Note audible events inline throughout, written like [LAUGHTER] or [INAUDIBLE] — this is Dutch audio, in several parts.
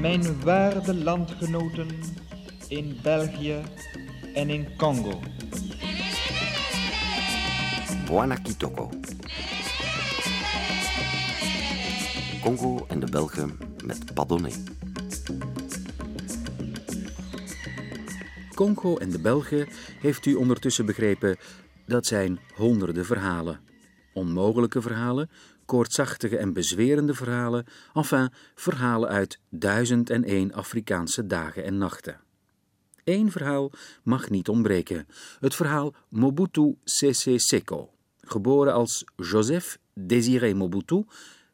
Mijn waarde landgenoten in België en in Congo. Bwana Kitoko. Congo en de Belgen met Padonné. Congo en de Belgen, heeft u ondertussen begrepen, dat zijn honderden verhalen. Onmogelijke verhalen, koortsachtige en bezwerende verhalen, enfin verhalen uit duizend en één Afrikaanse dagen en nachten. Eén verhaal mag niet ontbreken: het verhaal Mobutu Sese Seko, geboren als Joseph Désiré Mobutu,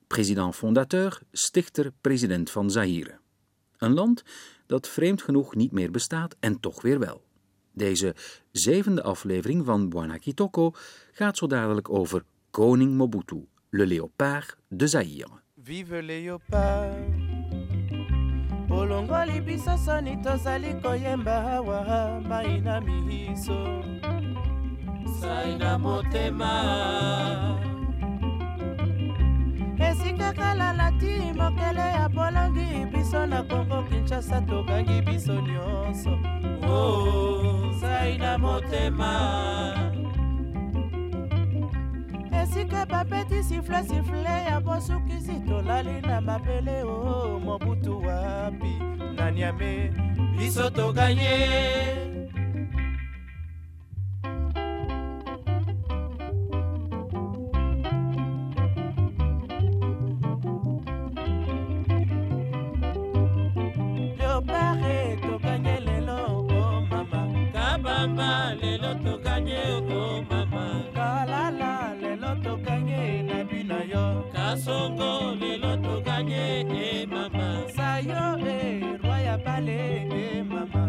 president-fondateur, stichter, president van Zaire. Een land dat vreemd genoeg niet meer bestaat en toch weer wel. Deze zevende aflevering van Bwana Kitoko gaat zo dadelijk over koning Mobutu, le léopard de Zaire. Vive léopard. Olongoli biso soni tozali koyemba. Awa mai na miso sai na motema. Esika kala lati mokele ya bolongi biso na kongo kinshasa tokangi biso nyonso. Oh, sai na motema esika babeti sifle sifle ya bosukisi tolali na mabele o mobutu wapi? Na niame biso toganye. Leopare toganye lelo o mama. Kabamba lelo toganye yo kasongo lelo toganye e mama. Sayo e roi ya bale e mama.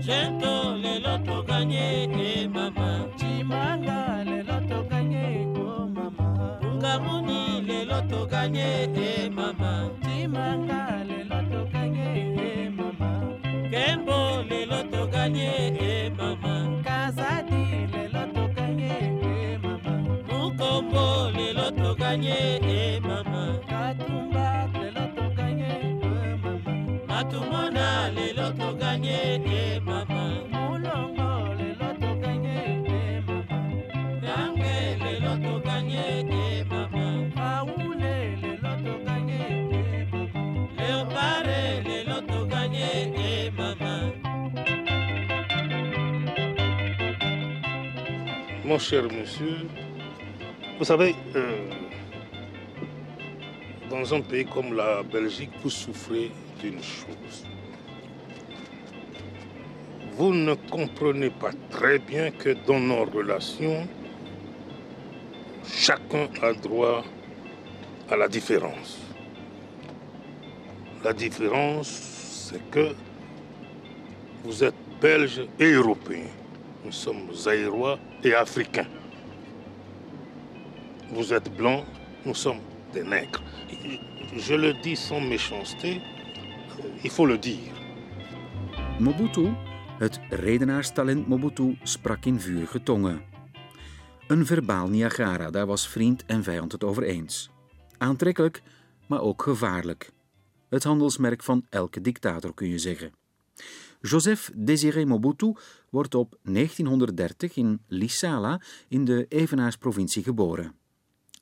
Jento lelo toganye e mama. Chimanga lelo toganye o mama. Ungamuni lelo toganye e mama. Chimanga lelo toganye e mama. Kembo lelo toganye e Mon cher monsieur, vous savez, euh, dans un pays comme la Belgique, vous souffrez d'une chose. Vous ne comprenez pas très bien que dans nos relations, chacun a droit à la différence. La différence, c'est que vous êtes belge et européen. Nous sommes zaïrois et africains. Vous êtes blanc, nous sommes des nègres. Je le dis sans méchanceté, il faut le dire. Mobutu, het redenaarstalent Mobutu, sprak in vurige tongen. Een verbaal Niagara, daar was vriend en vijand het over eens. Aantrekkelijk, maar ook gevaarlijk. Het handelsmerk van elke dictator, kun je zeggen. Joseph Désiré Mobutu wordt op 1930 in Lissala in de Evenaarsprovincie geboren.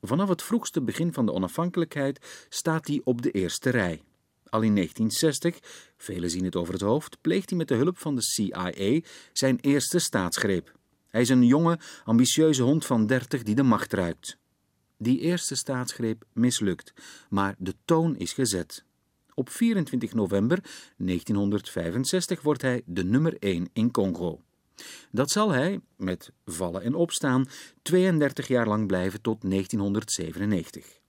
Vanaf het vroegste begin van de onafhankelijkheid staat hij op de eerste rij. Al in 1960, velen zien het over het hoofd, pleegt hij met de hulp van de CIA zijn eerste staatsgreep. Hij is een jonge, ambitieuze hond van 30 die de macht ruikt. Die eerste staatsgreep mislukt, maar de toon is gezet. Op 24 november 1965 wordt hij de nummer 1 in Congo. Dat zal hij, met vallen en opstaan, 32 jaar lang blijven tot 1997.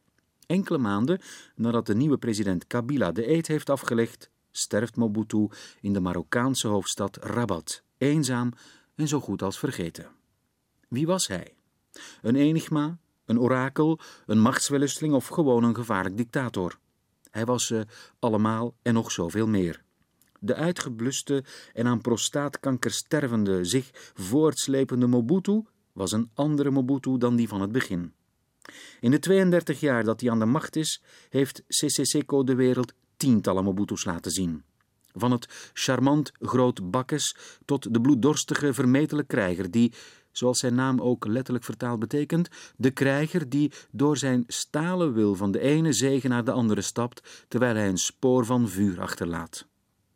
Enkele maanden nadat de nieuwe president Kabila de eed heeft afgelegd, sterft Mobutu in de Marokkaanse hoofdstad Rabat, eenzaam en zo goed als vergeten. Wie was hij? Een enigma, een orakel, een machtswellusteling of gewoon een gevaarlijk dictator? Hij was ze allemaal en nog zoveel meer. De uitgebluste en aan prostaatkanker stervende, zich voortslepende Mobutu was een andere Mobutu dan die van het begin. In de 32 jaar dat hij aan de macht is, heeft Seko de wereld tientallen Mobutus laten zien. Van het charmant groot bakkes tot de bloeddorstige vermetele krijger die, zoals zijn naam ook letterlijk vertaald betekent, de krijger die door zijn stalen wil van de ene zege naar de andere stapt, terwijl hij een spoor van vuur achterlaat.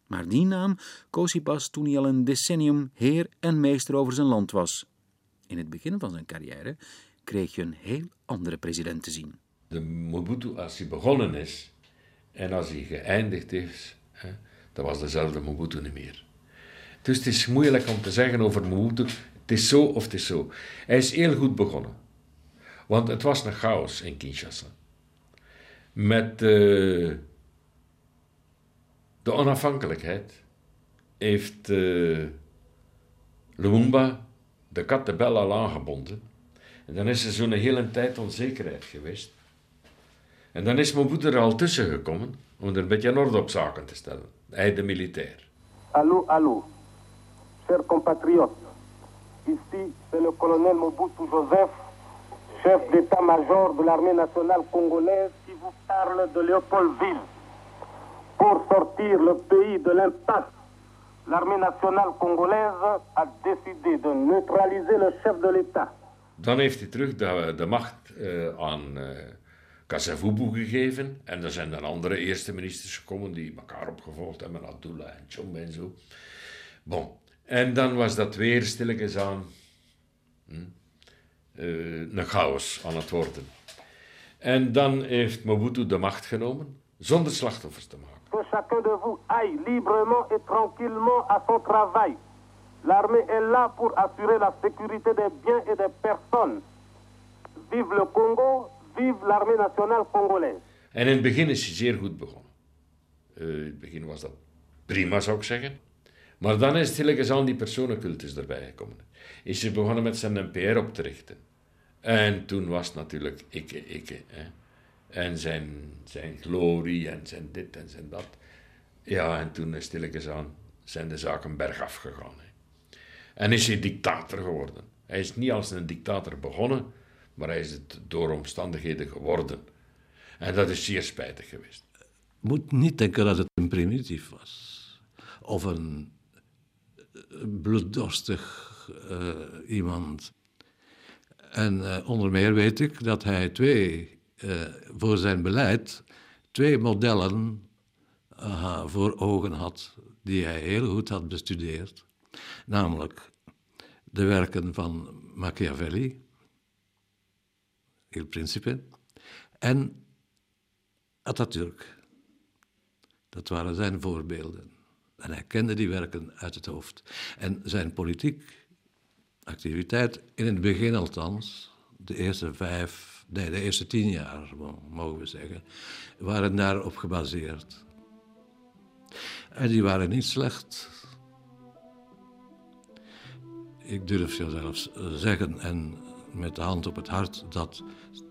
Maar die naam koos hij pas toen hij al een decennium heer en meester over zijn land was. In het begin van zijn carrière kreeg je een heel andere president te zien. De Mobutu, als hij begonnen is en als hij geëindigd is, dat was dezelfde Mobutu niet meer. Dus het is moeilijk om te zeggen over Mobutu, het is zo of het is zo. Hij is heel goed begonnen. Want het was een chaos in Kinshasa. Met uh, de onafhankelijkheid heeft uh, Lumumba de kat al aangebonden. En dan is er zo'n hele tijd onzekerheid geweest. En dan is Mobutu er al tussen gekomen om er een beetje een orde op zaken te stellen. Hij de militair. Hallo, hallo. Chers compatriotes. Ici, c'est le colonel Mobutu Joseph, chef d'état-major de l'armée nationale congolaise, qui vous parle de Léopoldville. Pour sortir le pays de l'impasse, l'armée nationale congolaise a décidé de neutraliser le chef de l'État. Dan heeft hij terug de, de macht uh, aan uh, Kasavubu gegeven. En er zijn dan andere eerste ministers gekomen die elkaar opgevolgd hebben, Abdullah en Chombe en zo. Bon. En dan was dat weer stilletjes aan hm, uh, een chaos aan het worden. En dan heeft Mobutu de macht genomen, zonder slachtoffers te maken. Que chacun de vous aille librement et tranquillement à son travail. L'armée est là pour assurer la sécurité des biens et des personnes. Vive le Congo, vive l'armée nationale congolaise. En in het begin is hij zeer goed begonnen. Uh, in het begin was dat prima, zou ik zeggen. Maar dan is stilletjes aan die personencultus erbij gekomen. Is hij begonnen met zijn NPR op te richten. En toen was het natuurlijk ikke, ikke. Hè. En zijn, zijn glorie en zijn dit en zijn dat. Ja, en toen is stilletjes aan zijn de zaken bergaf gegaan. Hè. En is hij dictator geworden. Hij is niet als een dictator begonnen, maar hij is het door omstandigheden geworden. En dat is zeer spijtig geweest. Moet niet denken dat het een primitief was. Of een bloeddorstig uh, iemand. En uh, onder meer weet ik dat hij twee, uh, voor zijn beleid, twee modellen voor ogen had, die hij heel goed had bestudeerd. Namelijk de werken van Machiavelli, Il Principe, en Atatürk. Dat waren zijn voorbeelden. En hij kende die werken uit het hoofd. En zijn politiek activiteit, in het begin althans, de eerste vijf, nee, de eerste tien jaar, mogen we zeggen, waren daarop gebaseerd. En die waren niet slecht. Ik durf je zelfs zeggen, en met de hand op het hart, dat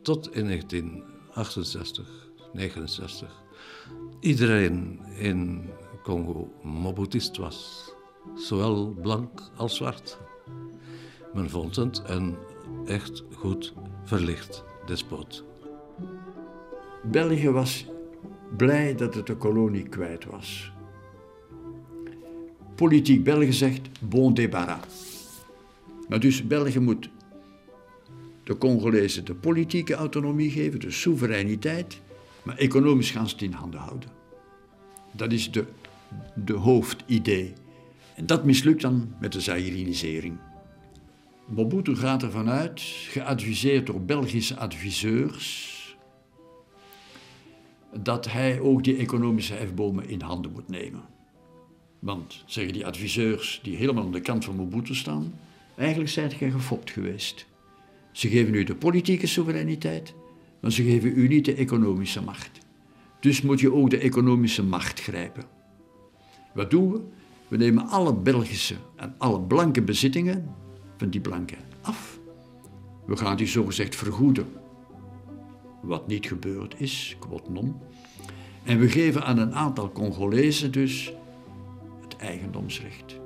tot in 1968, 69, iedereen in Congo Mobutist was. Zowel blank als zwart. Men vond het een echt goed verlicht despoot. België was blij dat het de kolonie kwijt was. Politiek België zegt bon débarras. Maar dus België moet de Congolezen de politieke autonomie geven, de soevereiniteit, maar economisch gaan ze het in handen houden. Dat is de de hoofdidee. En dat mislukt dan met de Zairinisering. Mobutu gaat ervan uit, geadviseerd door Belgische adviseurs, dat hij ook die economische hefbomen in handen moet nemen. Want, zeggen die adviseurs die helemaal aan de kant van Mobutu staan, eigenlijk zijn ze gefopt geweest. Ze geven u de politieke soevereiniteit, maar ze geven u niet de economische macht. Dus moet je ook de economische macht grijpen. Wat doen we? We nemen alle Belgische en alle blanke bezittingen van die blanken af. We gaan die zogezegd vergoeden. Wat niet gebeurd is, quot non. En we geven aan een aantal Congolezen dus het eigendomsrecht.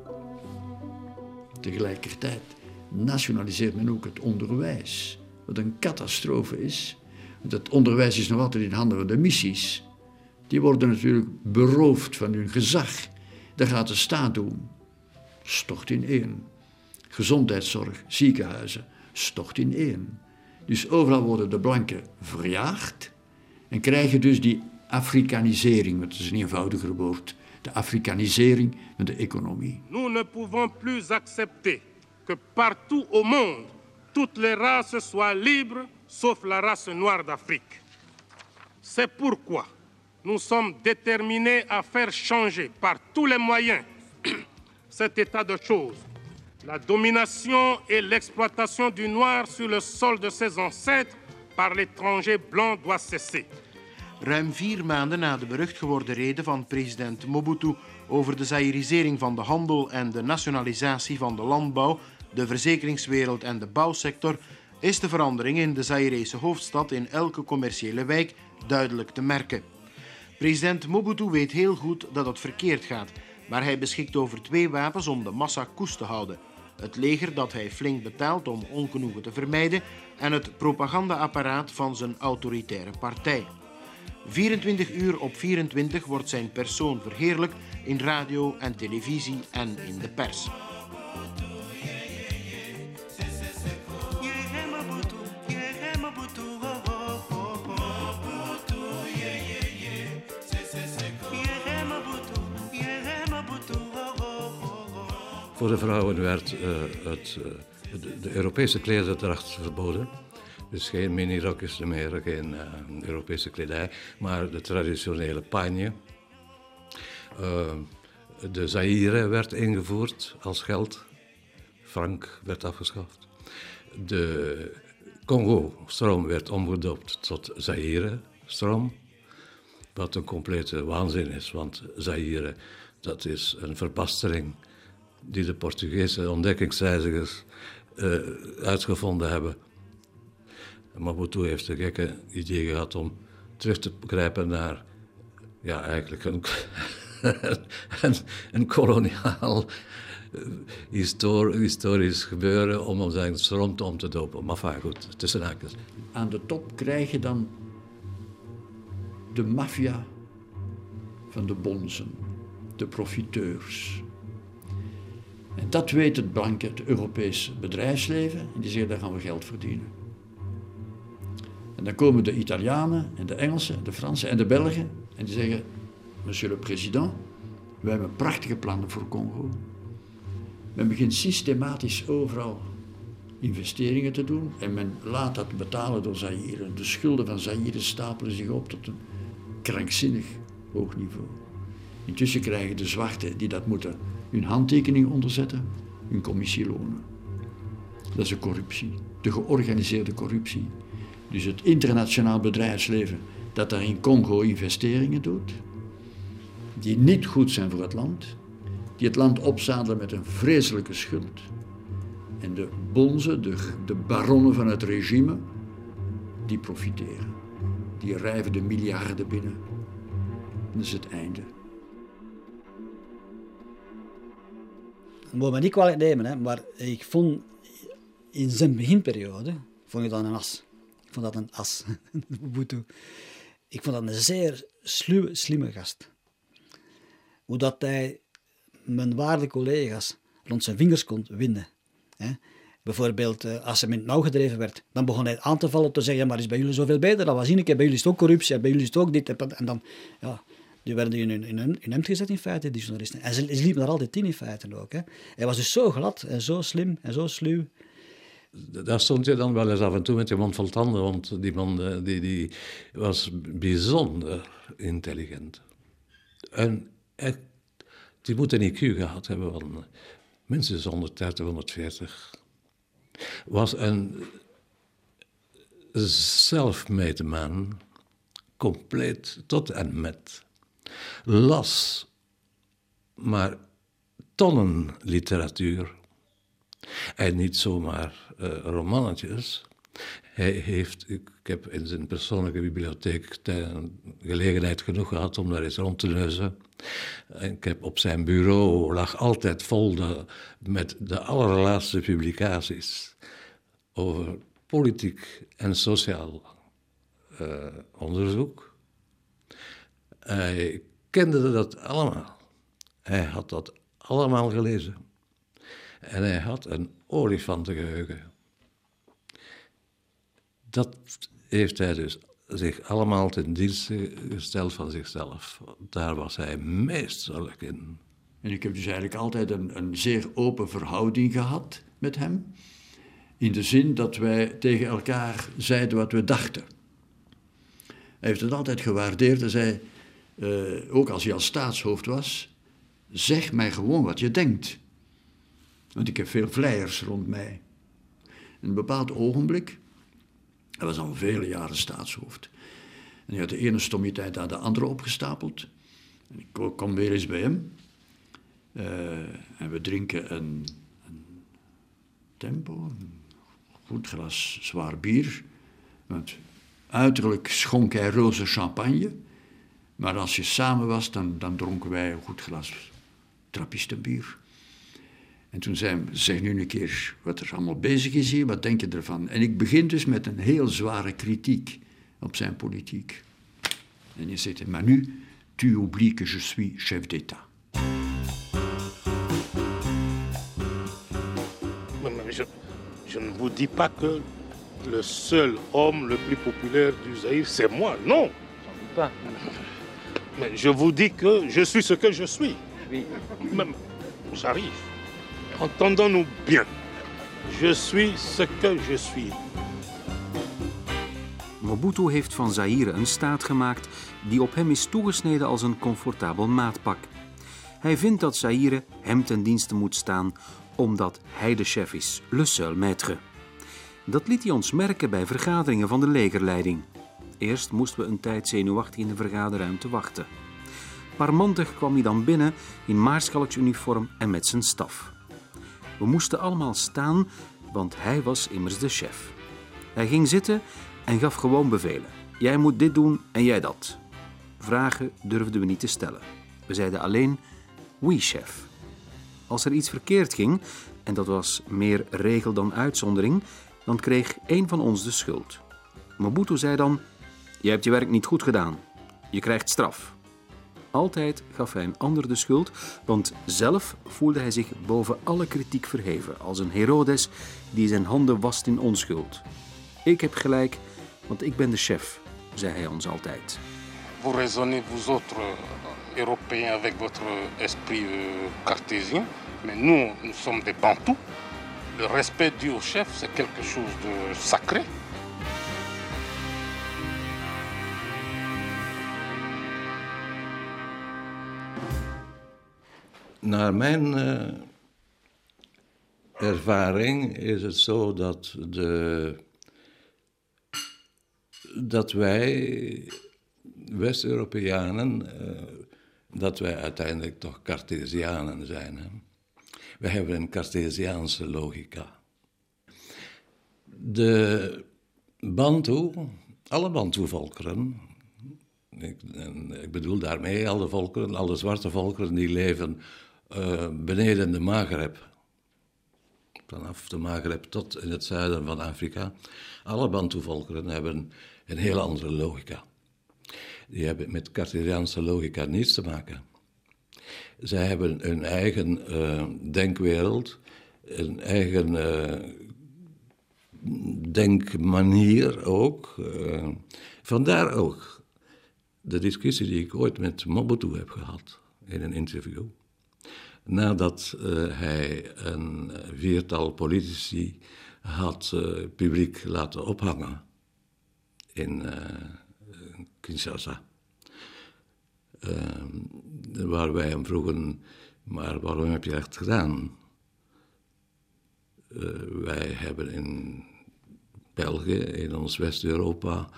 Tegelijkertijd nationaliseert men ook het onderwijs, wat een catastrofe is. Want het onderwijs is nog altijd in handen van de missies. die worden natuurlijk beroofd van hun gezag. Dat gaat de staat doen. Stort in één. Gezondheidszorg, ziekenhuizen, stort in één. Dus overal worden de blanken verjaagd en krijgen dus die Afrikanisering, dat is een eenvoudiger woord, de Afrikanisering van de economie. Nous ne pouvons plus accepter que partout au monde, toutes les races soient libres, sauf la race noire d'Afrique. C'est pourquoi nous sommes déterminés à faire changer par tous les moyens [CLEARS THROAT] cet état de choses. La domination et l'exploitation du noir sur le sol de ses ancêtres par l'étranger blanc doit cesser. Ruim vier maanden na de berucht geworden reden van president Mobutu over de Zaïrisering van de handel en de nationalisatie van de landbouw, de verzekeringswereld en de bouwsector, is de verandering in de Zaïrese hoofdstad in elke commerciële wijk duidelijk te merken. President Mobutu weet heel goed dat het verkeerd gaat, maar hij beschikt over twee wapens om de massa koest te houden. Het leger dat hij flink betaalt om ongenoegen te vermijden en het propagandaapparaat van zijn autoritaire partij. 24 uur op 24 wordt zijn persoon verheerlijkt in radio en televisie en in de pers. Voor de vrouwen werd uh, het, uh, de, de, Europese klederdracht verboden. Dus geen minirokjes meer, geen uh, Europese kledij, maar de traditionele pagne. de zaire werd ingevoerd als geld. Frank werd afgeschaft. De Congo-stroom werd omgedoopt tot Zaire-stroom. Wat een complete waanzin is, want Zaire, dat is een verbastering die de Portugese ontdekkingsreizigers uh, uitgevonden hebben. Maputo heeft een gekke idee gehad om terug te grijpen naar, ja, eigenlijk een, [LAUGHS] een, koloniaal histor historisch gebeuren om eigen stront om te dopen. Maar vaak goed, tussen haakjes. Aan de top krijg je dan de maffia van de bonzen, de profiteurs. En dat weet het blanke, het Europees bedrijfsleven. En die zeggen, daar gaan we geld verdienen. En dan komen de Italianen en de Engelsen, de Fransen en de Belgen. En die zeggen, monsieur le président, wij hebben prachtige plannen voor Congo. Men begint systematisch overal investeringen te doen. En men laat dat betalen door Zaire. De schulden van Zaire stapelen zich op tot een krankzinnig hoog niveau. Intussen krijgen de zwarten die dat moeten hun handtekening onderzetten, hun commissie lonen. Dat is de corruptie, de georganiseerde corruptie. Dus het internationaal bedrijfsleven dat daar in Congo investeringen doet, die niet goed zijn voor het land, die het land opzadelen met een vreselijke schuld. En de bonzen, de, de baronnen van het regime, die profiteren. Die rijven de miljarden binnen. Dat is het einde. Moet me niet kwalijk nemen, hè, maar ik vond in zijn beginperiode vond ik dat een as. Ik vond dat een as, [LAUGHS] Ik vond dat een zeer sluwe, slimme gast. Hoe dat hij mijn waarde collega's rond zijn vingers kon winnen. Hè. Bijvoorbeeld, eh, als hij met nauw gedreven werd, dan begon hij aan te vallen te zeggen, maar is bij jullie zoveel beter? Dat was ik, bij jullie is het ook corruptie, bij jullie is het ook dit. En dan, ja, die werden in hun, in in hem gezet in feite, die journalisten. En ze, ze liepen daar altijd in in feite ook. Hè. Hij was dus zo glad en zo slim en zo sluw. Daar stond je dan wel eens af en toe met je mond vol tanden, want die man eh, die, die was bijzonder intelligent. En die moet een IQ gehad hebben van minstens 130, 140. Was een self-made man, compleet tot en met las maar tonnen literatuur. En niet zomaar uh, romannetjes. Hij heeft, ik, heb in zijn persoonlijke bibliotheek gelegenheid genoeg gehad om daar eens rond te neuzen. En ik heb op zijn bureau lag altijd vol de, met de allerlaatste publicaties over politiek en sociaal uh, onderzoek. Hij kende dat allemaal. Hij had dat allemaal gelezen. En hij had een olifantengeheugen. Dat heeft hij dus zich allemaal ten dienste gesteld van zichzelf. Daar was hij meesterlijk in. En ik heb dus eigenlijk altijd een, een zeer open verhouding gehad met hem. In de zin dat wij tegen elkaar zeiden wat we dachten. Hij heeft het altijd gewaardeerd. Hij zei, uh, ook als hij als staatshoofd was, zeg mij gewoon wat je denkt. Want ik heb veel vleiers rond mij. Een bepaald ogenblik, hij was al vele jaren staatshoofd. En hij had de ene stommiteit aan de andere opgestapeld. En ik kom weer eens bij hem. Uh, en we drinken een, een tempo, een goed glas zwaar bier. Want uiterlijk schonk hij roze champagne. Maar als je samen was, dan, dan dronken wij een goed glas trappistenbier. En toen zei hij, zeg nu een keer wat er allemaal bezig is hier, wat denk je ervan? En ik begin dus met een heel zware kritiek op zijn politiek. En je zegt, maar nu, tu oublies que je suis chef d'État. Je, je ne vous dis pas que le seul homme le plus populaire du Zaïre, c'est moi. Non. J'en doute pas. Mais je vous dis que je suis ce que je suis. Oui. Même, j'arrive. Entendons-nous bien. Je suis ce que je suis. Mobutu heeft van Zaire een staat gemaakt die op hem is toegesneden als een comfortabel maatpak. Hij vindt dat Zaire hem ten dienste moet staan omdat hij de chef is, le seul maître. Dat liet hij ons merken bij vergaderingen van de legerleiding. Eerst moesten we een tijd zenuwachtig in de vergaderruimte wachten. Parmantig kwam hij dan binnen in maarschalksuniform en met zijn staf. We moesten allemaal staan, want hij was immers de chef. Hij ging zitten en gaf gewoon bevelen. Jij moet dit doen en jij dat. Vragen durfden we niet te stellen. We zeiden alleen, oui chef. Als er iets verkeerd ging, en dat was meer regel dan uitzondering, dan kreeg één van ons de schuld. Mobutu zei dan, je hebt je werk niet goed gedaan. Je krijgt straf. Altijd gaf hij een ander de schuld, want zelf voelde hij zich boven alle kritiek verheven, als een Herodes die zijn handen wast in onschuld. Ik heb gelijk, want ik ben de chef, zei hij ons altijd. Vous raisonnez, vous autres Européens, avec votre esprit euh, cartésien, mais nous, nous sommes des Bantous. Le respect dû au chef, c'est quelque chose de sacré. Naar mijn uh, ervaring is het zo dat, de, dat wij West-Europeanen, uh, dat wij uiteindelijk toch Cartesianen zijn. Hè? We hebben een Cartesiaanse logica. De Bantu, alle Bantu-volkeren, ik, ik, bedoel daarmee alle volkeren, alle zwarte volkeren die leven uh, beneden de Maghreb. Vanaf de Maghreb tot in het zuiden van Afrika. Alle Bantu-volkeren hebben een heel andere logica. Die hebben met Cartesiaanse logica niets te maken. Zij hebben hun eigen uh, denkwereld, een eigen uh, denkmanier ook. Uh, vandaar ook de discussie die ik ooit met Mobutu heb gehad in een interview. Nadat hij een viertal politici had publiek laten ophangen in Kinshasa. Uh, waar wij hem vroegen, maar waarom heb je dat gedaan? Wij hebben in België, in ons West-Europa,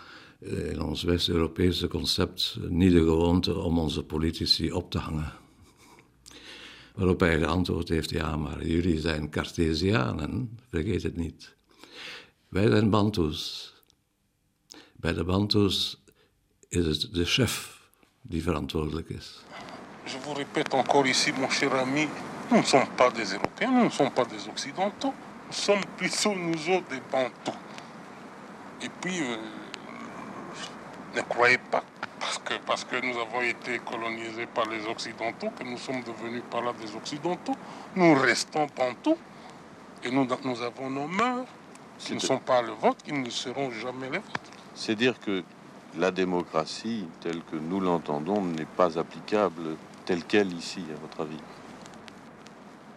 in ons West-Europese concept niet de gewoonte om onze politici op te hangen. Waarop hij geantwoord heeft, ja, maar jullie zijn Cartesianen, vergeet het niet. Wij zijn Bantus. Bij de Bantus is het de chef die verantwoordelijk is. Je vous répète encore ici, mon cher ami, nous ne sommes pas des Européens, nous ne sommes pas des Occidentaux, nous sommes plutôt nous autres des Bantous. Et puis, euh, ne croyez pas parce que, parce que nous avons été colonisés par les Occidentaux, que nous sommes devenus par là des Occidentaux. Nous restons bantous et nous, nous avons nos mœurs qui ne sont pas le vote, qui ne seront jamais les vôtres. C'est dire que la démocratie, telle que nous l'entendons, n'est pas applicable telle qu'elle ici, à votre avis?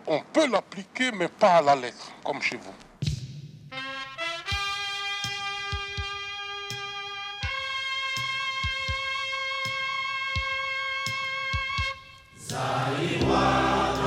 On peut l'appliquer, mais pas à la lettre, comme chez vous. Taiwan.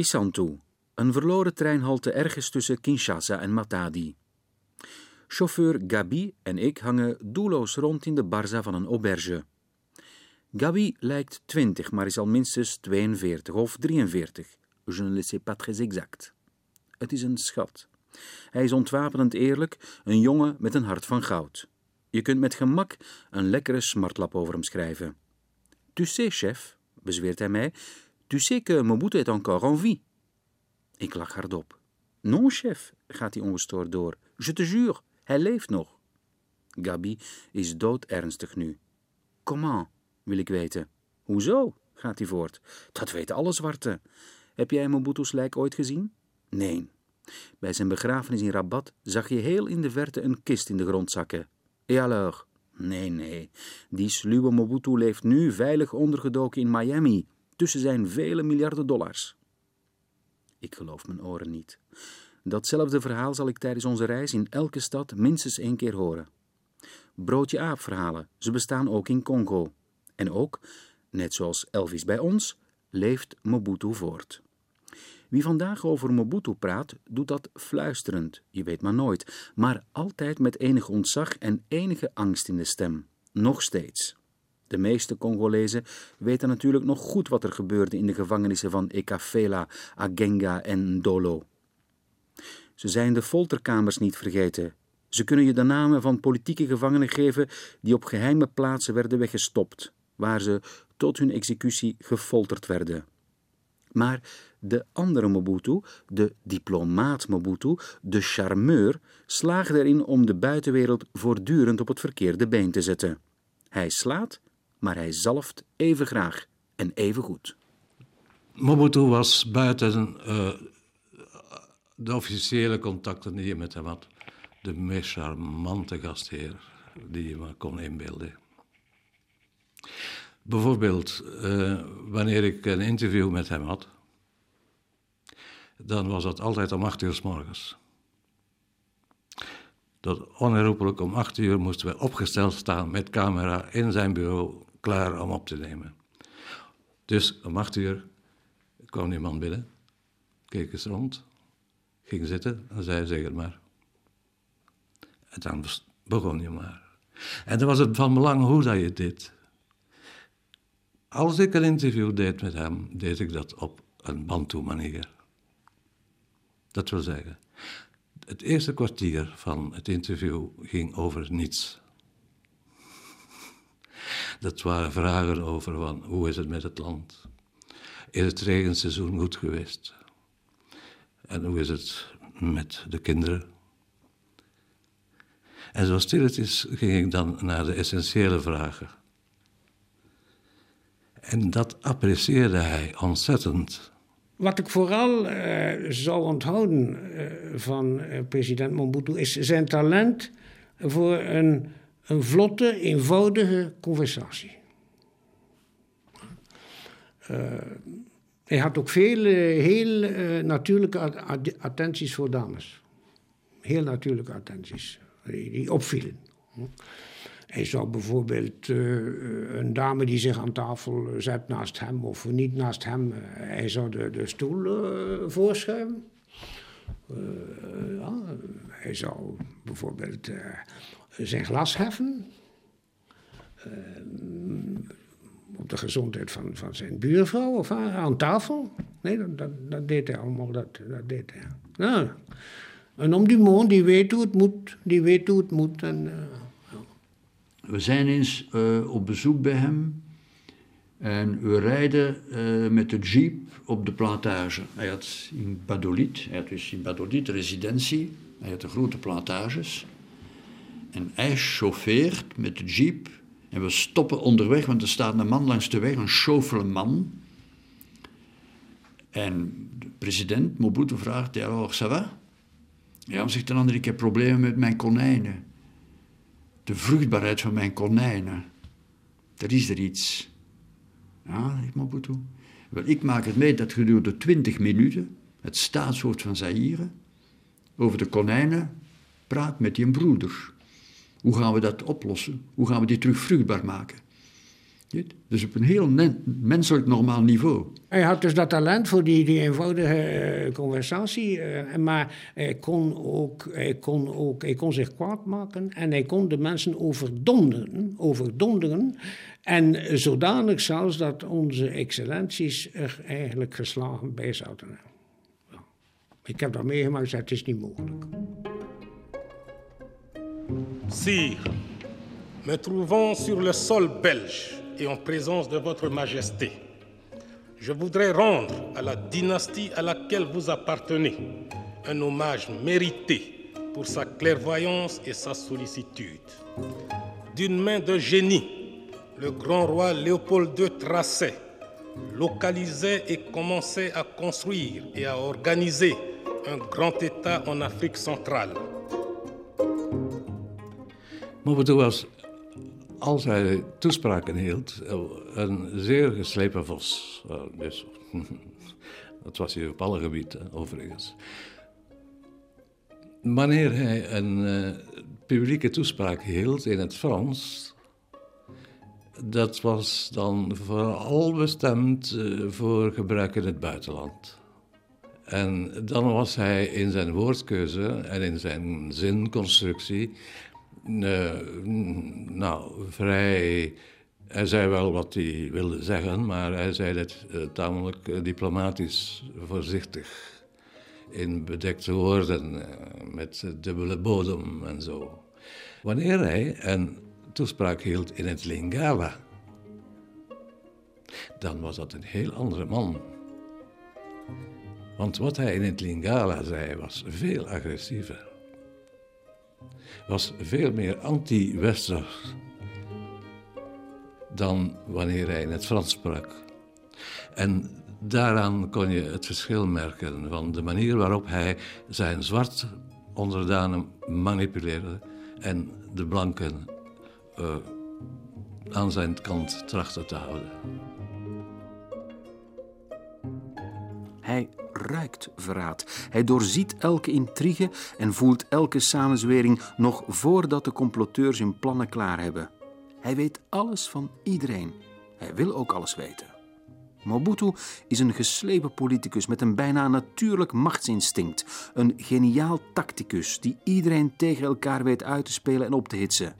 Kisantu, een verloren treinhalte ergens tussen Kinshasa en Matadi. Chauffeur Gabi en ik hangen doelloos rond in de barza van een auberge. Gabi lijkt 20, maar is al minstens 42 of 43. Je ne le sais pas très exact. Het is een schat. Hij is ontwapenend eerlijk, een jongen met een hart van goud. Je kunt met gemak een lekkere smartlap over hem schrijven. Tu sais, chef, bezweert hij mij, Tu sais que Mobutu est encore en vie. Ik lach hardop. Non, chef, gaat hij ongestoord door. Je te jure, hij leeft nog. Gabi is doodernstig nu. Comment, wil ik weten. Hoezo, gaat hij voort. Dat weten alle zwarten. Heb jij Mobutu's lijk ooit gezien? Nee. Bij zijn begrafenis in Rabat zag je heel in de verte een kist in de grond zakken. Et alors? Nee, nee. Die sluwe Mobutu leeft nu veilig ondergedoken in Miami, tussen zijn vele miljarden dollars. Ik geloof mijn oren niet. Datzelfde verhaal zal ik tijdens onze reis in elke stad minstens één keer horen. Broodje aap verhalen, ze bestaan ook in Congo. En ook, net zoals Elvis bij ons, leeft Mobutu voort. Wie vandaag over Mobutu praat, doet dat fluisterend, je weet maar nooit, maar altijd met enig ontzag en enige angst in de stem. Nog steeds. De meeste Congolezen weten natuurlijk nog goed wat er gebeurde in de gevangenissen van Ekafela, Agenga en Ndolo. Ze zijn de folterkamers niet vergeten. Ze kunnen je de namen van politieke gevangenen geven die op geheime plaatsen werden weggestopt, waar ze tot hun executie gefolterd werden. Maar de andere Mobutu, de diplomaat Mobutu, de charmeur, slaagde erin om de buitenwereld voortdurend op het verkeerde been te zetten. Hij slaat maar hij zalft even graag en even goed. Mobutu was buiten uh, de officiële contacten die je met hem had, de meest charmante gastheer die je maar kon inbeelden. Bijvoorbeeld, uh, wanneer ik een interview met hem had, dan was dat altijd om acht uur s morgens. Dat onherroepelijk om acht uur moesten we opgesteld staan met camera in zijn bureau, klaar om op te nemen. Dus om acht uur kwam die man binnen, keek eens rond, ging zitten en zei: Zeg het maar. En dan begon je maar. En dan was het van belang hoe dat je dit. Als ik een interview deed met hem, deed ik dat op een Bantu-manier. Dat wil zeggen, het eerste kwartier van het interview ging over niets. Dat waren vragen over van, hoe is het met het land? Is het regenseizoen goed geweest? En hoe is het met de kinderen? En zo stilletjes ging ik dan naar de essentiële vragen. En dat apprecieerde hij ontzettend. Wat ik vooral uh, zou onthouden uh, van uh, president Mobutu is zijn talent voor een, een vlotte, eenvoudige conversatie. hij had ook veel heel natuurlijke attenties voor dames. Heel natuurlijke attenties, die, opvielen. Hij zou bijvoorbeeld een dame die zich aan tafel zet naast hem of niet naast hem, hij zou de, de stoel uh, voorschuiven. Ja, hij zou bijvoorbeeld zijn glas heffen. op de gezondheid van, van zijn buurvrouw of aan tafel. Nee, dat, dat, deed hij allemaal. Dat, dat deed hij. Nou, een om die man die weet hoe het moet, die weet hoe het moet. En, we zijn eens uh, op bezoek bij hem en we rijden uh, met de jeep op de plantage. Hij had in Badolid, hij had dus in Badolid residentie, hij had de grote plantages. En hij chauffeert met de jeep en we stoppen onderweg, want er staat een man langs de weg, een chauffele man. En de president Mobutu vraagt, ja, alors, ça va? Ja, zegt een ander, ik heb problemen met mijn konijnen de vruchtbaarheid van mijn konijnen. Er is er iets. Ja, zegt Mobutu. Wel, ik maak het mee dat gedurende twintig minuten het staatshoofd van Zaire over de konijnen praat met die broeder. Hoe gaan we dat oplossen? Hoe gaan we die terug vruchtbaar maken? Dus op een heel menselijk normaal niveau. Hij had dus dat talent voor die, eenvoudige eh, conversatie. Uh, maar hij kon, ook, hij, kon ook, hij kon zich kwaad maken en hij kon de mensen overdonderen. overdonderen en zodanig zelfs dat onze excellenties er eigenlijk geslagen bij zouden hebben. Ik heb dat meegemaakt, het is niet mogelijk. Sire, me trouvons sur le sol belge et en présence de votre Majesté, je voudrais rendre à la dynastie à laquelle vous appartenez un hommage mérité pour sa clairvoyance et sa sollicitude. D'une main de génie, le grand roi Léopold II traçait, localisait et commençait à construire et à organiser un grand État en Afrique centrale. Als hij toespraken hield, een zeer geslepen vos. Uh, dus, [LAUGHS] dat was hij op alle gebieden, overigens. Wanneer hij een publieke toespraak hield in het Frans, dat was dan vooral bestemd voor gebruik in het buitenland. En dan was hij in zijn woordkeuze en in zijn zinconstructie uh, nou, vrij. Hij zei wel wat hij wilde zeggen, maar hij zei het uh, tamelijk uh, diplomatisch voorzichtig. In bedekte woorden, met dubbele bodem en zo. Wanneer hij een toespraak hield in het Lingala, dan was dat een heel andere man. Want wat hij in het Lingala zei was veel agressiever was veel meer anti-westers dan wanneer hij in het Frans sprak. En daaraan kon je het verschil merken van de manier waarop hij zijn zwart onderdanen manipuleerde en de blanken uh, aan zijn kant trachtte te houden. Hij ruikt verraad. Hij doorziet elke intrigue en voelt elke samenzwering nog voordat de comploteurs hun plannen klaar hebben. Hij weet alles van iedereen. Hij wil ook alles weten. Mobutu is een geslepen politicus met een bijna natuurlijk machtsinstinct. Een geniaal tacticus die iedereen tegen elkaar weet uit te spelen en op te hitsen.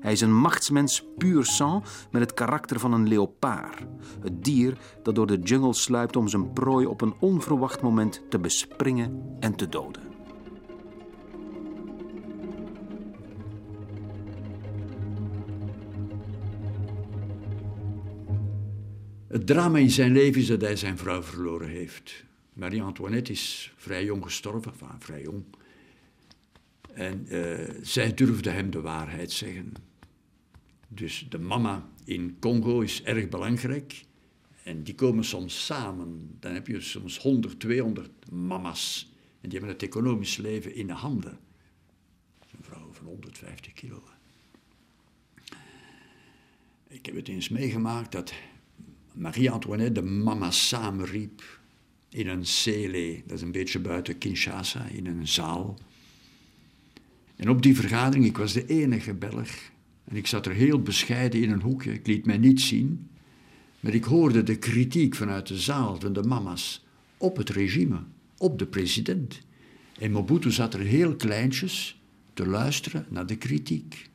Hij is een machtsmens puur sang met het karakter van een leopaard. Het dier dat door de jungle sluipt om zijn prooi op een onverwacht moment te bespringen en te doden. Het drama in zijn leven is dat hij zijn vrouw verloren heeft. Marie-Antoinette is vrij jong gestorven, vrij jong. En uh, zij durfde hem de waarheid zeggen. Dus de mama in Congo is erg belangrijk. En die komen soms samen. Dan heb je soms 100, 200 mama's. En die hebben het economisch leven in de handen. Een vrouw van 150 kilo. Ik heb het eens meegemaakt dat Marie-Antoinette de mama samenriep in een cele, dat is een beetje buiten Kinshasa, in een zaal. En op die vergadering, ik was de enige Belg, en ik zat er heel bescheiden in een hoekje, ik liet mij niet zien, maar ik hoorde de kritiek vanuit de zaal van de mama's op het regime, op de president. En Mobutu zat er heel kleintjes te luisteren naar de kritiek.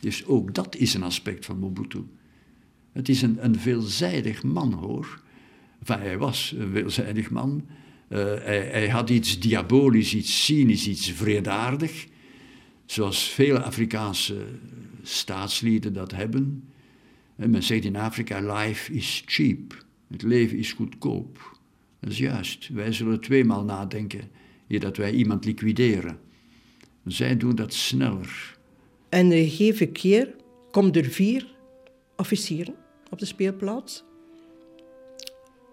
Dus ook dat is een aspect van Mobutu. Het is een, een veelzijdig man, hoor. Enfin, hij was een veelzijdig man. Uh, hij, hij, had iets diabolisch, iets cynisch, iets vredaardig. Zoals vele Afrikaanse staatslieden dat hebben. En men zegt in Afrika, life is cheap. Het leven is goedkoop. Dat is juist. Wij zullen tweemaal nadenken eer dat wij iemand liquideren. Zij doen dat sneller. En een gegeven keer komt er vier officieren op de speelplaats.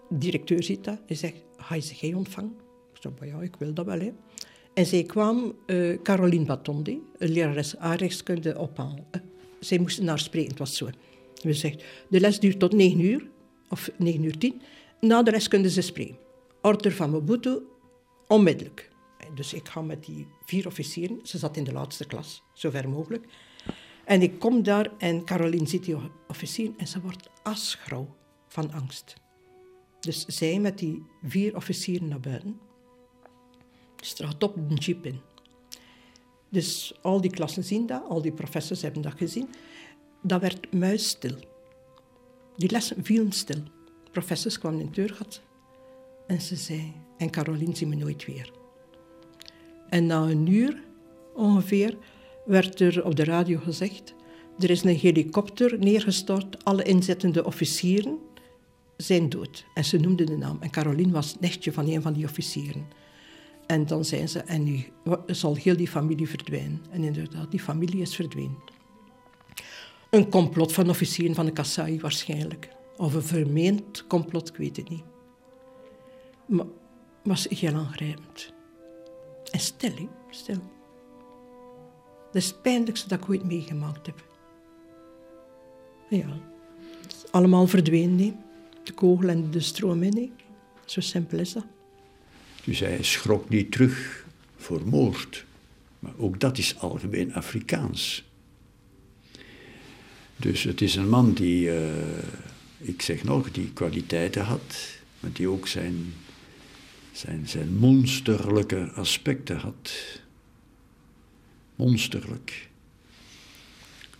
De directeur ziet dat en zegt, ga je ze ontvangen? Ik zei, ja, ik wil dat wel. Hè. En zij kwam uh, Caroline Batondi, een lerares aardrijkskunde, ophalen. Uh, zij moesten naar spreken, het was zo. We zegt, de les duurt tot 9 uur, of 9 uur 10. Na de les kunnen ze spreken. Order van Mobutu, onmiddellijk. Dus ik ga met die vier officieren, ze zat in de laatste klas, zo ver mogelijk. En ik kom daar en Caroline ziet die officier en ze wordt asgrauw van angst. Dus zij met die vier officieren naar buiten. Straat op de jeep in. Dus al die klassen zien dat, al die professors hebben dat gezien. Dat werd muisstil. Die lessen vielen stil. Professors kwamen in de deurgat en ze zei, en Caroline zien me nooit weer. En na een uur ongeveer werd er op de radio gezegd: er is een helikopter neergestort, alle inzettende officieren zijn dood. En ze noemden de naam. En Caroline was nichtje van een van die officieren. En dan zijn ze, en nu zal heel die familie verdwijnen. En inderdaad, die familie is verdwenen. Een complot van officieren van de Kassai waarschijnlijk. Of een vermeend complot, ik weet het niet. Maar was heel aangrijpend. En stil, hè? stil. Dat is het pijnlijkste dat ik ooit meegemaakt heb. Ja, allemaal verdwenen. De kogel en de stroom in. Zo simpel is dat. Dus hij schrok niet terug voor moord. Maar ook dat is algemeen Afrikaans. Dus het is een man die, uh, ik zeg nog, die kwaliteiten had, maar die ook zijn, zijn, zijn monsterlijke aspecten had monsterlijk.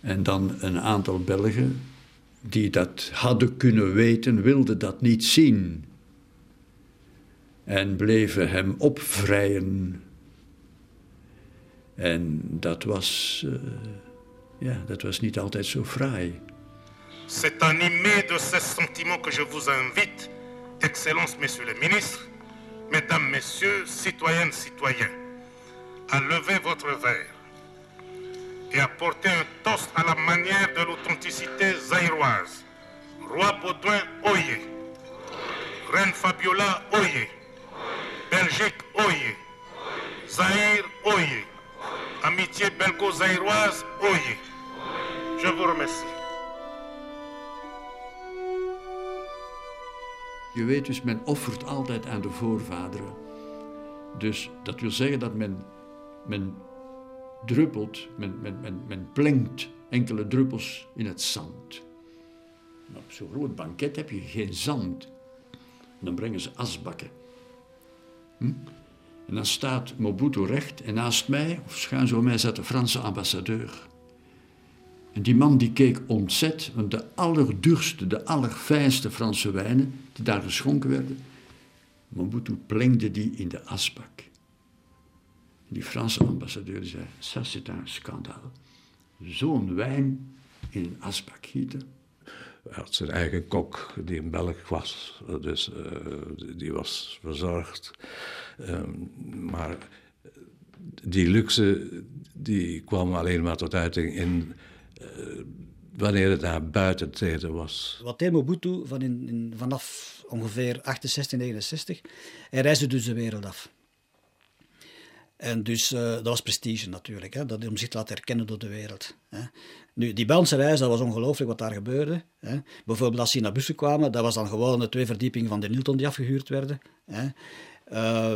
En dan een aantal Belgen die dat hadden kunnen weten, wilden dat niet zien. En bleven hem opvrijen. En dat was, uh, ja, dat was niet altijd zo fraai. C'est animé de ces sentiments que je vous invite, Excellences, Messieurs les ministres, Mesdames, Messieurs, citoyennes, citoyens, à lever votre verre et apporter un toast à la manière de l'authenticité zaïroise. Roi Baudouin, oye. Reine Fabiola, oye. Belgique, oye. Zaïre, oye. Amitié belgo-zaïroise, oye. Je vous remercie. Je weet dus, men offert altijd aan de voorvaderen. Dus dat wil zeggen dat men, men druppelt, men, men, men, enkele druppels in het zand. En op zo'n groot banket heb je geen zand. Dan brengen ze asbakken. Hm? En dan staat Mobutu recht en naast mij, of schuin zo mij, zat de Franse ambassadeur. En die man die keek ontzet, want de allerduurste, de allerfijnste Franse wijnen die daar geschonken werden, Mobutu plengde die in de asbak. Die Franse ambassadeur zei, ça c'est un scandale. Zo'n wijn in een asbak gieten. Hij had zijn eigen kok, die een Belg was. Dus uh, die was verzorgd. Um, maar die luxe die kwam alleen maar tot uiting in uh, wanneer het naar buiten treden was. Wat Mobutu van in, in, vanaf ongeveer 68, 69? Hij reisde dus de wereld af. En dus uh, dat was prestige natuurlijk, hè, dat, om zich te laten herkennen door de wereld. Hè. Nu, die Belgische reis, dat was ongelooflijk wat daar gebeurde. Hè. Bijvoorbeeld als ze naar bussen kwamen, dat was dan gewoon de twee verdiepingen van de Newton die afgehuurd werden. Hè. Uh,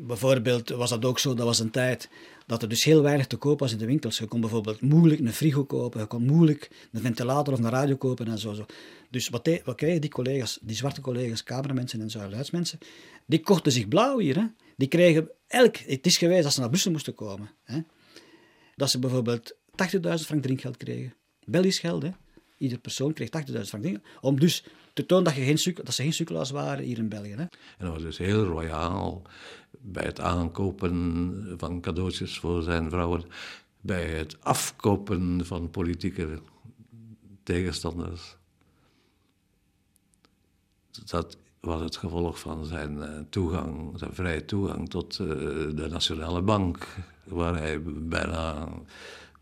bijvoorbeeld was dat ook zo, dat was een tijd dat er dus heel weinig te koop was in de winkels. Je kon bijvoorbeeld moeilijk een frigo kopen, je kon moeilijk een ventilator of een radio kopen en zo. zo. Dus wat, wat kregen die collega's, die zwarte collega's, cameramensen en zuiluidsmensen, die kochten zich blauw hier. Hè. Die kregen elk, het is geweest dat ze naar Brussel moesten komen. Hè. Dat ze bijvoorbeeld 80.000 frank drinkgeld kregen. Belgisch geld, hè. Ieder persoon kreeg 80.000 frank drinkgeld. Om dus te tonen dat, je geen, dat ze geen sukkelaars waren hier in België. Hè. En dat was dus heel royaal bij het aankopen van cadeautjes voor zijn vrouwen. Bij het afkopen van politieke tegenstanders. Dat was het gevolg van zijn eh, toegang, zijn vrije toegang tot uh, de Nationale Bank, waar hij bijna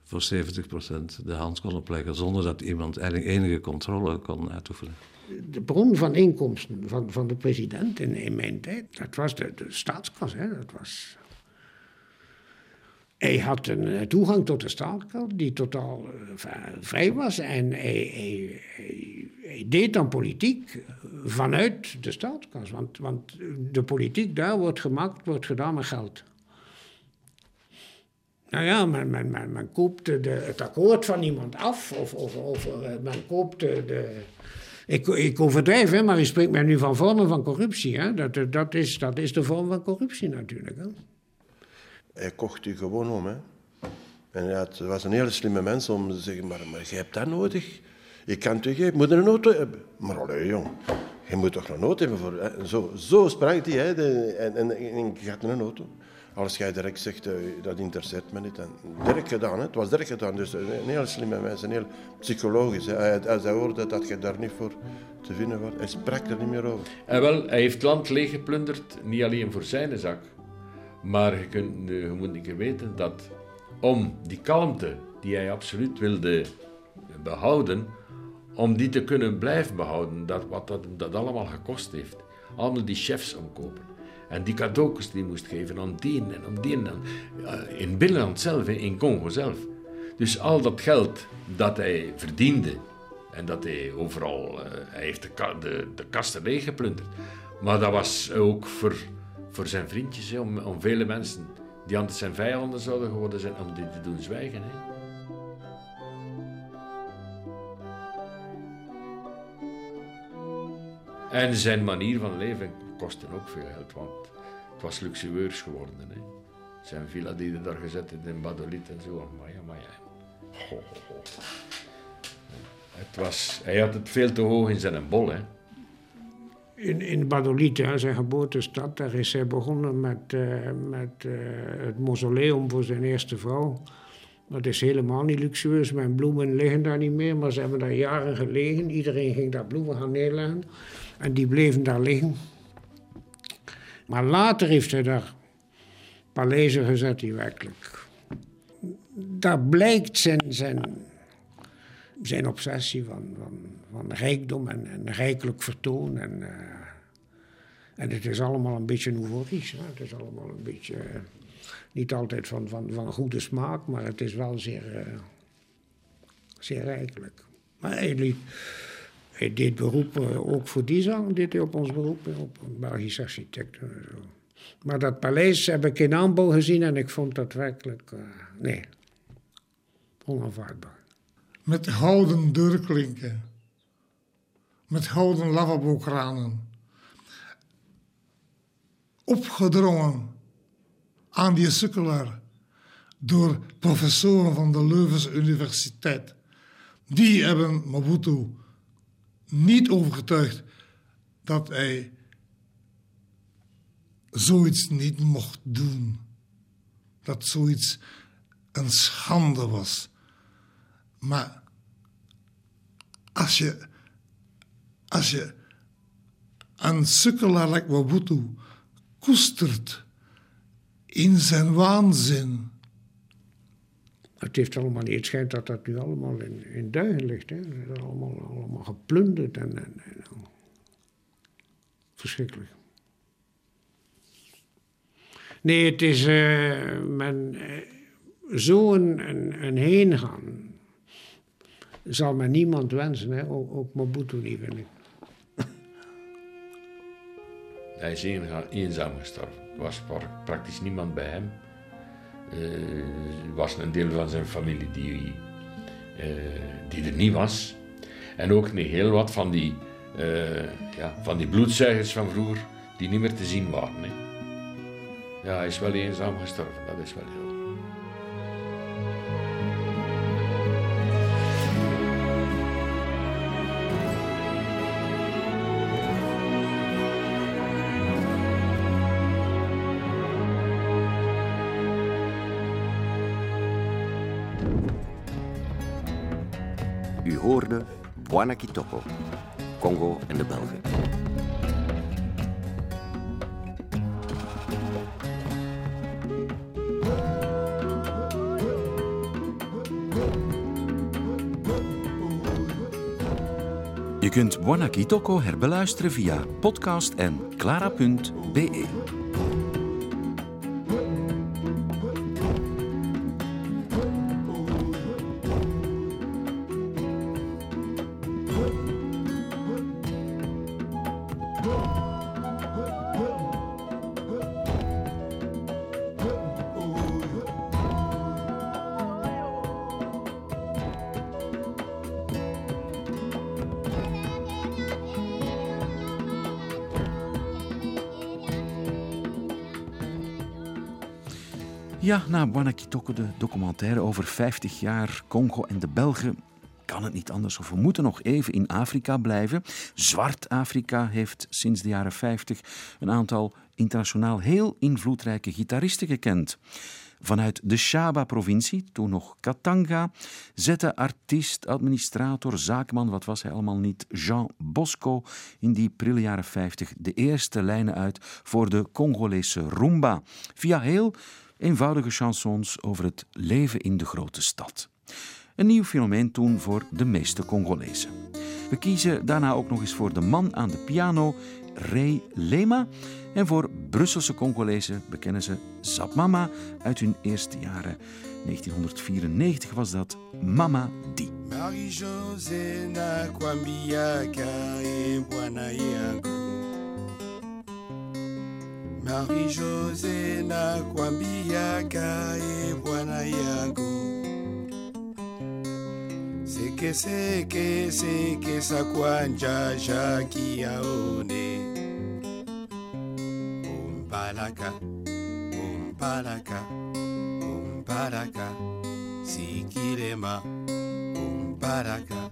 voor 70% de hand kon opleggen, zonder dat iemand eigenlijk enige controle kon uitoefenen. De bron van inkomsten van, van de president in, mijn tijd, dat was de, de staatskas. Hè? Dat was hij had een eh, toegang tot de staatskas die totaal uh, vrij was. En hij, hij, deed dan politiek vanuit de staatskas. Want, want de politiek daar wordt gemaakt, wordt gedaan met geld. Nou ja, men, men, men, koopt de, het akkoord van iemand af. Of, of, of eh, men koopt de... ik, ik overdrijf, hè, maar u spreekt mij nu van vormen van corruptie. Hè? Dat, dat, is, dat is de vorm van corruptie natuurlijk. Hè? Hij kocht u gewoon om. Hè. En het was een hele slimme mens om te zeggen, maar, maar je hebt dat nodig. Je kan toch, je moet een auto hebben. Maar allee, jong, je moet toch een auto hebben voor... Zo, zo sprak hij, de, en, en, en je had een auto. Als jij direct zegt, uh, dat interesseert me niet. En direct gedaan, hè. het was direct gedaan. Dus een, een hele slimme mens, een heel psychologisch. Als hij hoorde dat je daar niet voor te vinden was, hij sprak er niet meer over. En wel, hij heeft land leeggeplunderd, niet alleen voor zijn zak. Maar je, moet niet weten dat om die kalmte die hij absoluut wilde behouden, om die te kunnen blijven behouden, dat, wat dat, dat allemaal gekost heeft. Allemaal die chefs omkopen. En die cadeautjes die moest geven aan die en aan die en uh, in binnenland zelf, in Congo zelf. Dus al dat geld dat hij verdiende en dat hij overal, uh, hij heeft de, de, kasten leeggeplunderd. Maar dat was ook voor, voor zijn vriendjes, om, om vele mensen die anders zijn vijanden zouden geworden zijn, om die te doen zwijgen. Hè. En zijn manier van leven kostte ook veel geld, want het was luxueus geworden. Hè. Zijn villa die hij daar gezet in Badolit en zo. Maar ja, maar ja. Het was, hij had het veel te hoog in zijn bol. Hè. In, in Badolit, ja, geboortestad, daar is hij begonnen met, uh, met uh, het mausoleum voor zijn eerste vrouw. Dat is helemaal niet luxueus. Mijn bloemen liggen daar niet meer, maar ze hebben daar jaren gelegen. Iedereen ging daar bloemen gaan neerleggen. En die bleven daar liggen. Maar later heeft hij daar paleizen gezet, die werkelijk. Daar blijkt zijn, zijn zijn obsessie van, van, van rijkdom en, en rijkelijk vertoon. En, uh, en het is allemaal een beetje euforisch. Hè? Het is allemaal een beetje, uh, niet altijd van, van, van goede smaak, maar het is wel zeer, uh, zeer rijkelijk. Maar hij, deed beroep ook voor die zang, hij op ons beroep, op Belgisch architect. Maar dat paleis heb ik in aanbouw gezien en ik vond dat werkelijk, nee, onaanvaardbaar met houten deurklinken, met houten lavabo-kranen. Opgedrongen aan die sukkelaar door professoren van de Leuvense Universiteit. Die hebben Mobutu niet overgetuigd dat hij zoiets niet mocht doen. Dat zoiets een schande was. Maar als je, als je een sukkelaar like Mobutu koestert in zijn waanzin. Het heeft allemaal niet. Het schijnt dat dat nu allemaal in, in duigen ligt. Hè. Het is allemaal, allemaal geplunderd en, en, en verschrikkelijk. Nee, het is uh, men, een, een heen gaan zal men niemand wensen, hè? Ook, ook Mobutu niet, vind ik. Hij is eenzaam gestorven. Er was praktisch niemand bij hem. Er was een deel van zijn familie die, uh, die er niet was. En ook niet heel wat van die, uh, ja, van die bloedzuigers van vroeger die niet meer te zien waren. Hè. Ja, hij is wel eenzaam gestorven, dat is wel heel Buana Kitoko, Congo en de Belgen. Je kunt Buana Kitoko herbeluisteren via podcast en clara.be. Ja, na Kitoko, de documentaire over 50 jaar Congo en de Belgen, kan het niet anders of we moeten nog even in Afrika blijven. Zwart-Afrika heeft sinds de jaren 50 een aantal internationaal heel invloedrijke gitaristen gekend. Vanuit de Shaba-provincie, toen nog Katanga, zette artiest, administrator, zaakman, wat was hij allemaal niet, Jean Bosco in die prille jaren 50 de eerste lijnen uit voor de Congolese rumba. Via heel eenvoudige chansons over het leven in de grote stad. Een nieuw fenomeen toen voor de meeste Congolezen. We kiezen daarna ook nog eens voor de man aan de piano, Ray Lema. En voor Brusselse Congolezen bekennen ze Zapmama uit hun eerste jaren. 1994 was dat Mama Di. Marie-José na bwana Marie-José na kwambiaka e bwana yangu. Seke seke seke sa kwanja jaki yaone Umbalaka Umbalaka Umbalaka Sikilema Umbalaka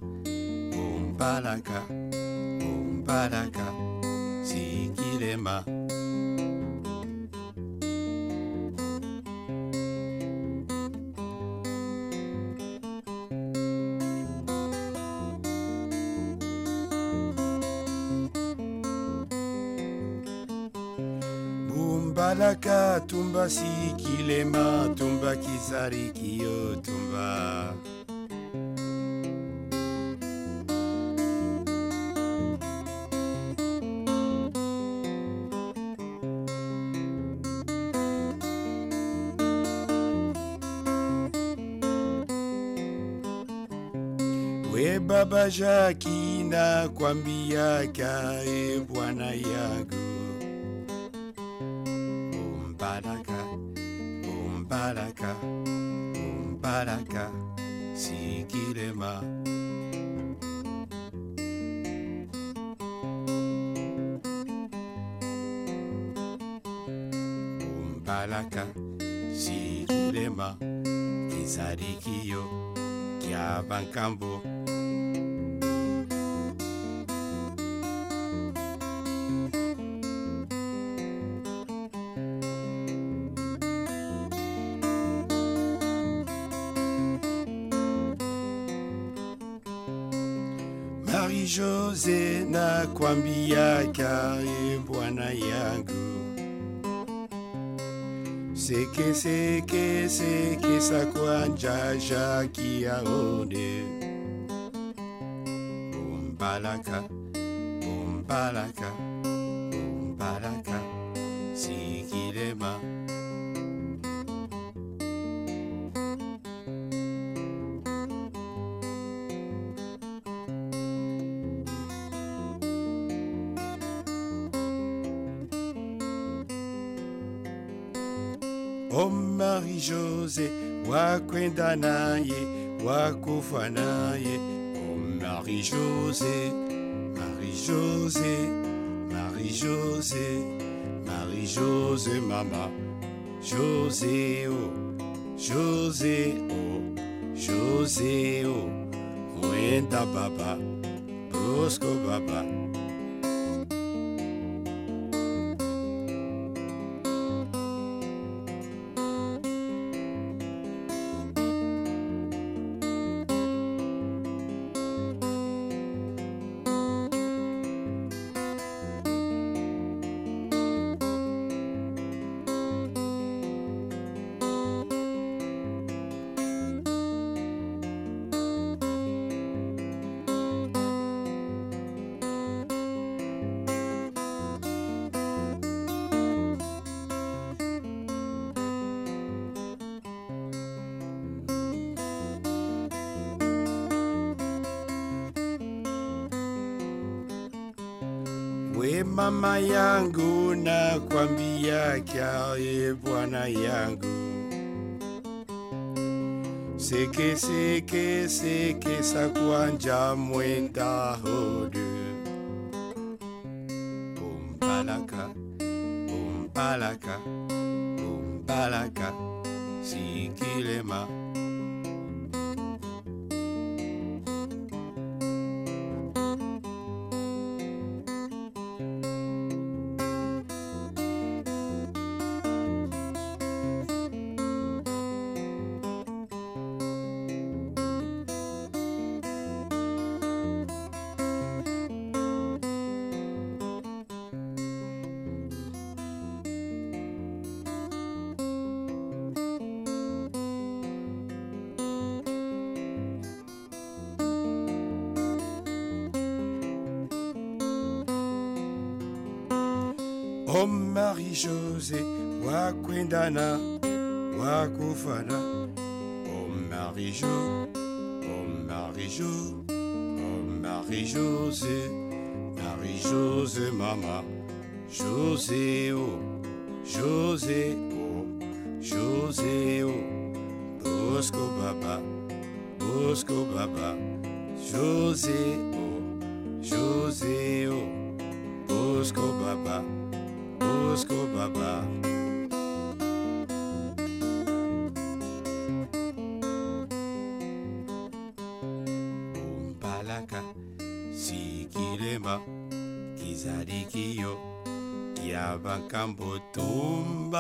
Umbalaka Umbalaka Sikilema Alaka tumba sikilema tumba kizari kio tumba. We baba jaki na kwambia kae bwana yangu acá, pum para acá, si quiere más. balaka sikilema ezali kiyo kia bankambo C'est que c'est que c'est que ça qu'on a déjà qui a rendu. Wakwenda naye, wakufa naye. Oh Marie-José, Marie-José, Marie-José, Marie-José, mama. José, oh, José, oh, José, oh. Wenda baba, Bosco baba. Mama yangu na kwambia kyae bwana yangu. Sekeseke seke kwanja mwenda hodu José, oh, José, oh. Bosco baba, Bosco baba. José, oh, José, oh. Bosco baba, Bosco baba. Kambutumba.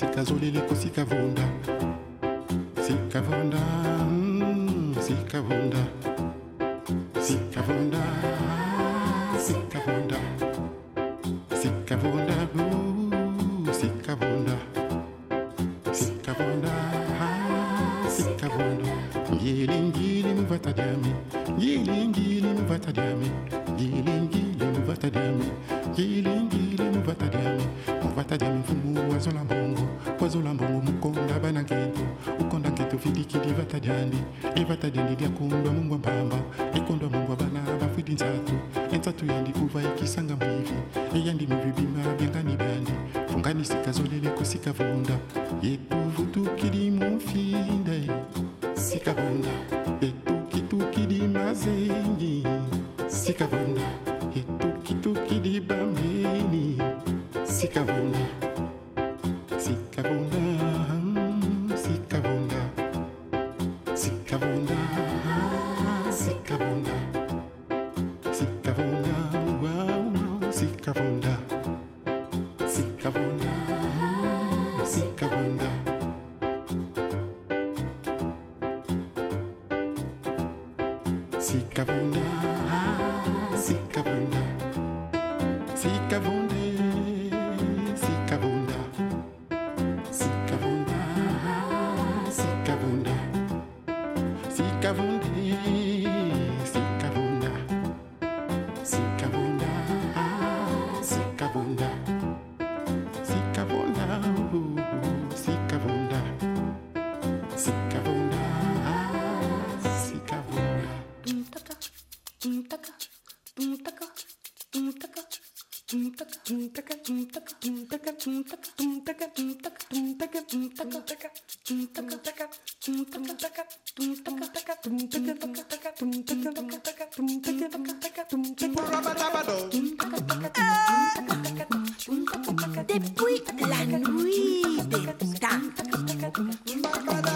sikazolile kosikavo ngilingili muvata diamo muvata diamo mfumu wazo la mbongo wazo mbongo mukonda bana nketo ukonda nketo fidikidi vata diandi evata diandi diakundwa mungwa mbamba ekondwa mungwa bana bafwidi nzatu enzatu yandi kuva ikisanga mwivi eyandi mivibima byangani byandi funganisika zolele kosika vunda yetuvutukidi mufinde sika vunda etukituki dimazengi sika vunda. Kidibameni, Sikavuni. Depuis la nuit des temps,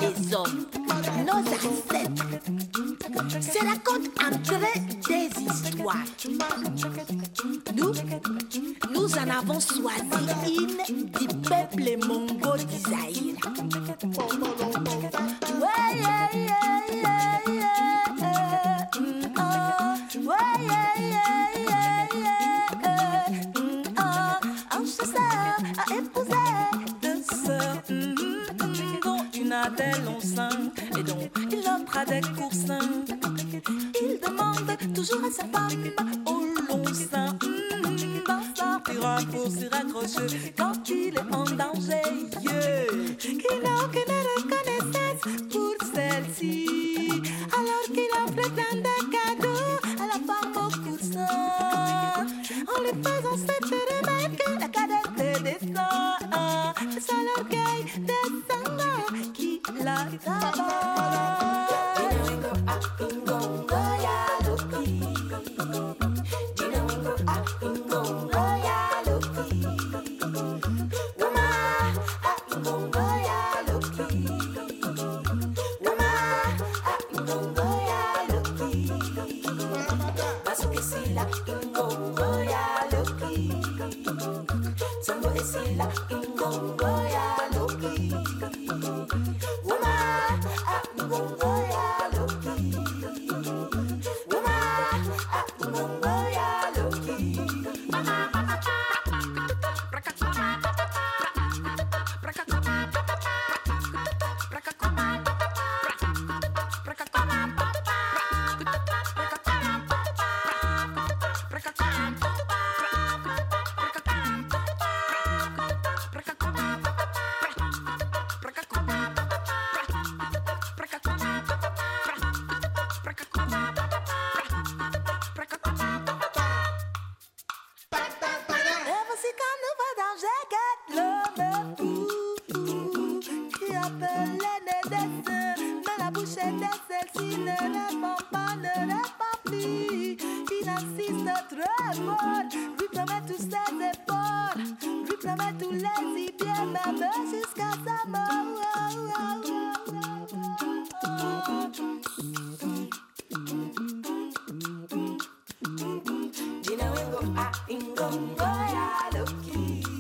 les hommes, nos ancêtres, se racontent entre eux des histoires. Nous, nous en avons choisi. amor. Rytmeme tu serce por, rytmeme tu les i bierzemy wszystko samo. Dina wingo a ingongo ya loki.